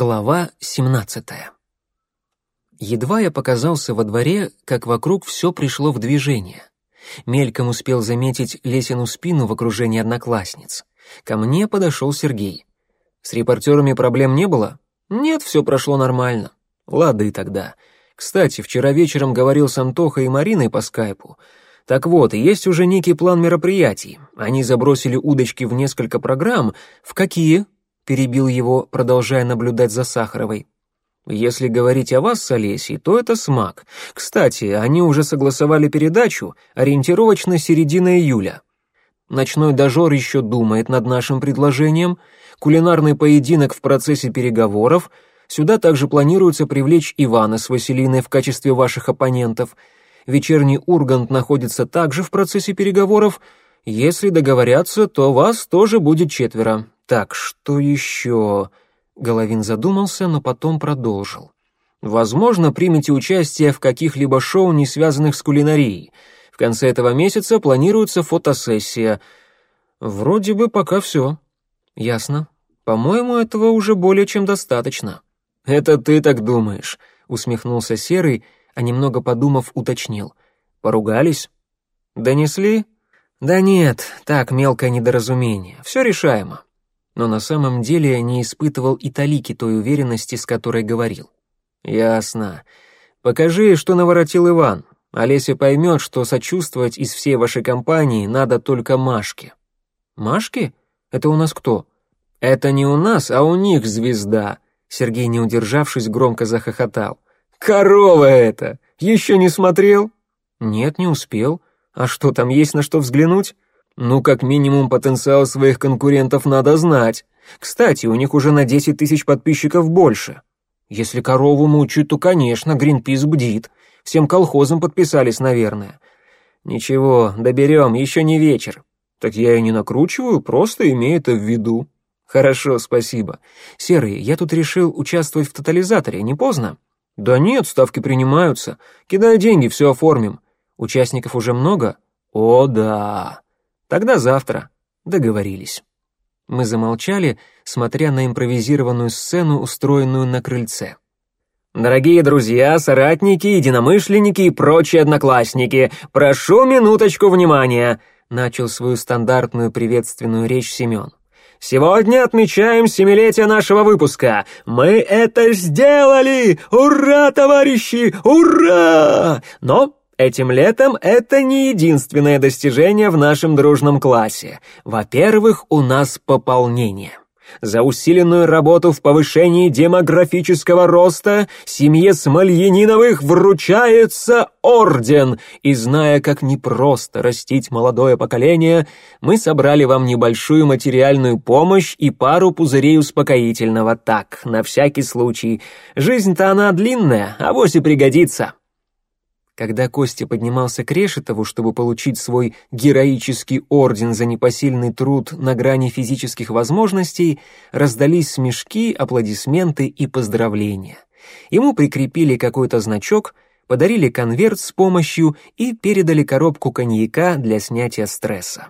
Глава 17. Едва я показался во дворе, как вокруг все пришло в движение. Мельком успел заметить Лесину спину в окружении одноклассниц. Ко мне подошел Сергей. С репортерами проблем не было? Нет, все прошло нормально. Ладно и тогда. Кстати, вчера вечером говорил с Антохой и Мариной по скайпу. Так вот, есть уже некий план мероприятий. Они забросили удочки в несколько программ. В какие? Перебил его, продолжая наблюдать за Сахаровой. Если говорить о вас с Олесей, то это смак. Кстати, они уже согласовали передачу, ориентировочно середина июля. Ночной дожор еще думает над нашим предложением. Кулинарный поединок в процессе переговоров. Сюда также планируется привлечь Ивана с Василиной в качестве ваших оппонентов. Вечерний Ургант находится также в процессе переговоров. Если договорятся, то вас тоже будет четверо. Так, что еще? Головин задумался, но потом продолжил. Возможно, примете участие в каких-либо шоу, не связанных с кулинарией. В конце этого месяца планируется фотосессия. Вроде бы пока все. Ясно. По-моему, этого уже более чем достаточно. Это ты так думаешь, усмехнулся Серый, а немного подумав, уточнил. Поругались? Донесли? Да нет, так мелкое недоразумение. Все решаемо но на самом деле не испытывал и талики той уверенности, с которой говорил. «Ясно. Покажи, что наворотил Иван. Олеся поймет, что сочувствовать из всей вашей компании надо только Машке». «Машке? Это у нас кто?» «Это не у нас, а у них звезда», — Сергей, не удержавшись, громко захохотал. «Корова это! Еще не смотрел?» «Нет, не успел. А что, там есть на что взглянуть?» Ну, как минимум, потенциал своих конкурентов надо знать. Кстати, у них уже на 10 тысяч подписчиков больше. Если корову мучают, то, конечно, Гринпис бдит. Всем колхозам подписались, наверное. Ничего, доберем, еще не вечер. Так я и не накручиваю, просто имею это в виду. Хорошо, спасибо. Серый, я тут решил участвовать в тотализаторе, не поздно? Да нет, ставки принимаются. Кидай деньги, все оформим. Участников уже много? О, да. Тогда завтра. Договорились. Мы замолчали, смотря на импровизированную сцену, устроенную на крыльце. «Дорогие друзья, соратники, единомышленники и прочие одноклассники, прошу минуточку внимания», начал свою стандартную приветственную речь Семен. «Сегодня отмечаем семилетие нашего выпуска. Мы это сделали! Ура, товарищи! Ура! Но Этим летом это не единственное достижение в нашем дружном классе. Во-первых, у нас пополнение. За усиленную работу в повышении демографического роста семье Смольяниновых вручается орден. И зная, как непросто растить молодое поколение, мы собрали вам небольшую материальную помощь и пару пузырей успокоительного. Так, на всякий случай. Жизнь-то она длинная, а вось и пригодится. Когда Костя поднимался к Решетову, чтобы получить свой героический орден за непосильный труд на грани физических возможностей, раздались смешки, аплодисменты и поздравления. Ему прикрепили какой-то значок, подарили конверт с помощью и передали коробку коньяка для снятия стресса.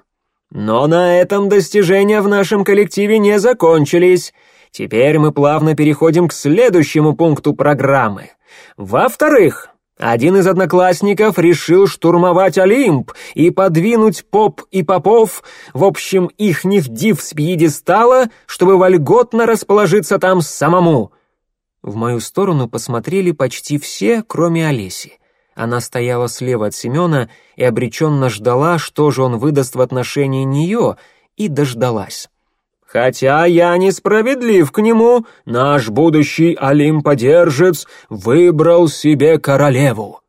Но на этом достижения в нашем коллективе не закончились. Теперь мы плавно переходим к следующему пункту программы. Во-вторых, один из одноклассников решил штурмовать Олимп и подвинуть поп и попов, в общем, ихних див с пьедестала, чтобы вольготно расположиться там самому. В мою сторону посмотрели почти все, кроме Олеси. Она стояла слева от Семена и обреченно ждала, что же он выдаст в отношении нее, и дождалась. Хотя я несправедлив к нему, наш будущий олимподержец выбрал себе королеву».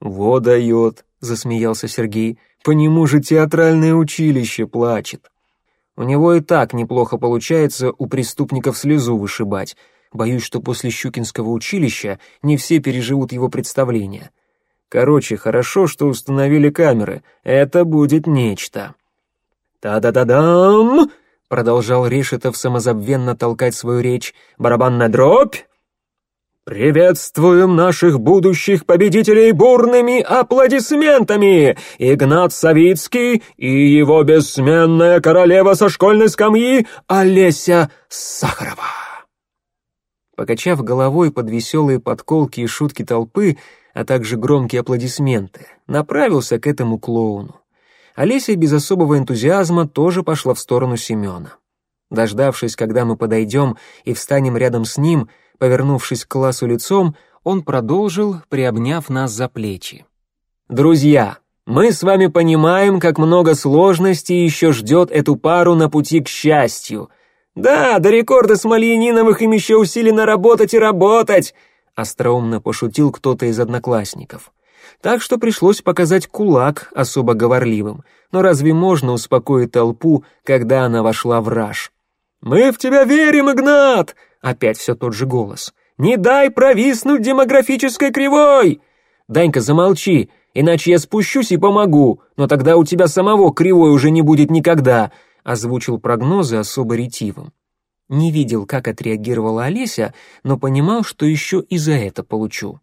«Во дает», — засмеялся Сергей, — «по нему же театральное училище плачет». У него и так неплохо получается у преступников слезу вышибать. Боюсь, что после Щукинского училища не все переживут его представления. Короче, хорошо, что установили камеры. Это будет нечто. «Та-да-да-дам!» Продолжал Решетов самозабвенно толкать свою речь, барабанная дробь. «Приветствуем наших будущих победителей бурными аплодисментами! Игнат Савицкий и его бессменная королева со школьной скамьи Олеся Сахарова!» Покачав головой под веселые подколки и шутки толпы, а также громкие аплодисменты, направился к этому клоуну. Олеся без особого энтузиазма тоже пошла в сторону Семена. Дождавшись, когда мы подойдем и встанем рядом с ним, повернувшись к классу лицом, он продолжил, приобняв нас за плечи. «Друзья, мы с вами понимаем, как много сложностей еще ждет эту пару на пути к счастью. Да, до рекорда Смольяниновых им еще усиленно работать и работать!» Остроумно пошутил кто-то из одноклассников так что пришлось показать кулак особо говорливым. Но разве можно успокоить толпу, когда она вошла в раж? «Мы в тебя верим, Игнат!» Опять все тот же голос. «Не дай провиснуть демографической кривой!» «Данька, замолчи, иначе я спущусь и помогу, но тогда у тебя самого кривой уже не будет никогда», озвучил прогнозы особо ретивым. Не видел, как отреагировала Олеся, но понимал, что еще и за это получу.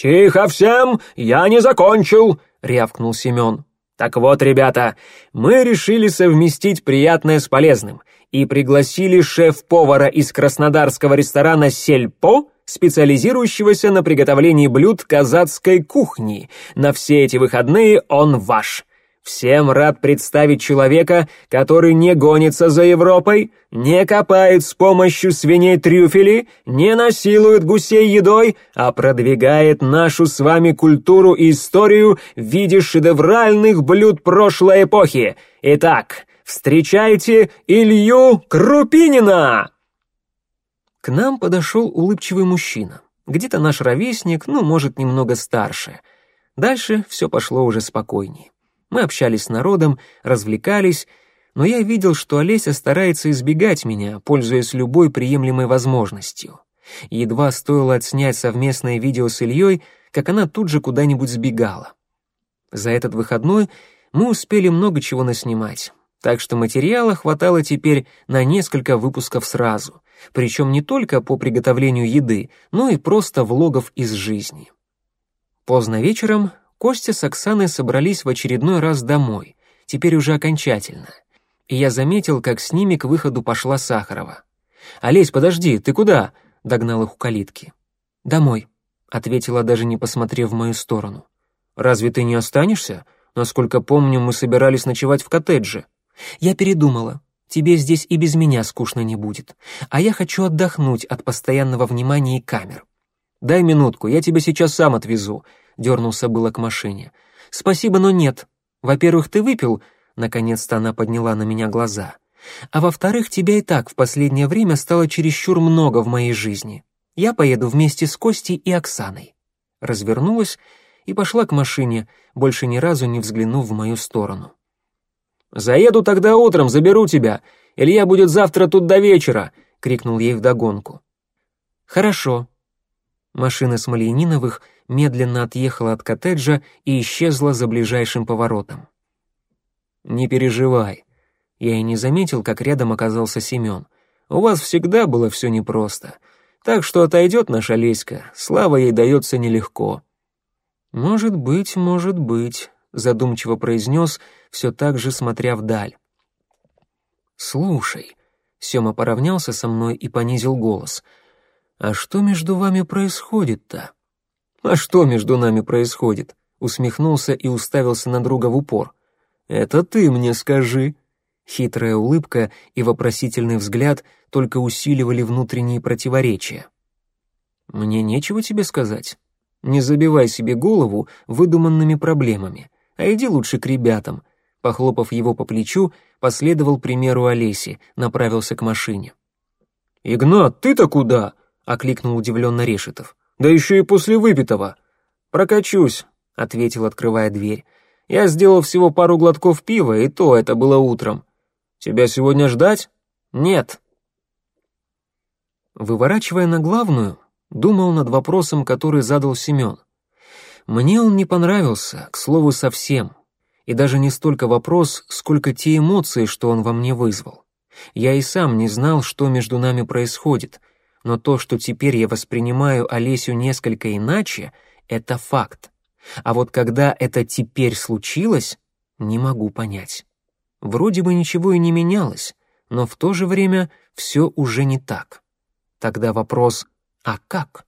«Тихо всем! Я не закончил!» — рявкнул Семен. «Так вот, ребята, мы решили совместить приятное с полезным и пригласили шеф-повара из краснодарского ресторана «Сельпо», специализирующегося на приготовлении блюд казацкой кухни. На все эти выходные он ваш. Всем рад представить человека, который не гонится за Европой, не копает с помощью свиней трюфели, не насилует гусей едой, а продвигает нашу с вами культуру и историю в виде шедевральных блюд прошлой эпохи. Итак, встречайте Илью Крупинина!» К нам подошел улыбчивый мужчина. Где-то наш ровесник, ну, может, немного старше. Дальше все пошло уже спокойнее. Мы общались с народом, развлекались, но я видел, что Олеся старается избегать меня, пользуясь любой приемлемой возможностью. Едва стоило отснять совместное видео с Ильей, как она тут же куда-нибудь сбегала. За этот выходной мы успели много чего наснимать, так что материала хватало теперь на несколько выпусков сразу, причем не только по приготовлению еды, но и просто влогов из жизни. Поздно вечером Костя с Оксаной собрались в очередной раз домой, теперь уже окончательно. И я заметил, как с ними к выходу пошла Сахарова. «Олесь, подожди, ты куда?» — догнал их у калитки. «Домой», — ответила, даже не посмотрев в мою сторону. «Разве ты не останешься? Насколько помню, мы собирались ночевать в коттедже». «Я передумала. Тебе здесь и без меня скучно не будет. А я хочу отдохнуть от постоянного внимания и камер». «Дай минутку, я тебя сейчас сам отвезу», дернулся было к машине. «Спасибо, но нет. Во-первых, ты выпил...» Наконец-то она подняла на меня глаза. «А во-вторых, тебя и так в последнее время стало чересчур много в моей жизни. Я поеду вместе с Костей и Оксаной». Развернулась и пошла к машине, больше ни разу не взглянув в мою сторону. «Заеду тогда утром, заберу тебя. Илья будет завтра тут до вечера», — крикнул ей вдогонку. «Хорошо». Машина Смольяниновых медленно отъехала от коттеджа и исчезла за ближайшим поворотом. «Не переживай». Я и не заметил, как рядом оказался Семен. «У вас всегда было все непросто. Так что отойдет наша Леська, слава ей дается нелегко». «Может быть, может быть», — задумчиво произнес, все так же смотря вдаль. «Слушай», — Сема поравнялся со мной и понизил голос, — «а что между вами происходит-то?» «А что между нами происходит?» усмехнулся и уставился на друга в упор. «Это ты мне скажи». Хитрая улыбка и вопросительный взгляд только усиливали внутренние противоречия. «Мне нечего тебе сказать. Не забивай себе голову выдуманными проблемами, а иди лучше к ребятам». Похлопав его по плечу, последовал примеру Олеси, направился к машине. «Игнат, ты-то куда?» — окликнул удивленно Решетов. Да еще и после выпитого. Прокачусь, ответил, открывая дверь. Я сделал всего пару глотков пива, и то это было утром. Тебя сегодня ждать? Нет. Выворачивая на главную, думал над вопросом, который задал Семен. Мне он не понравился, к слову, совсем. И даже не столько вопрос, сколько те эмоции, что он во мне вызвал. Я и сам не знал, что между нами происходит, но то, что теперь я воспринимаю Олесю несколько иначе, это факт. А вот когда это теперь случилось, не могу понять. Вроде бы ничего и не менялось, но в то же время все уже не так. Тогда вопрос «А как?»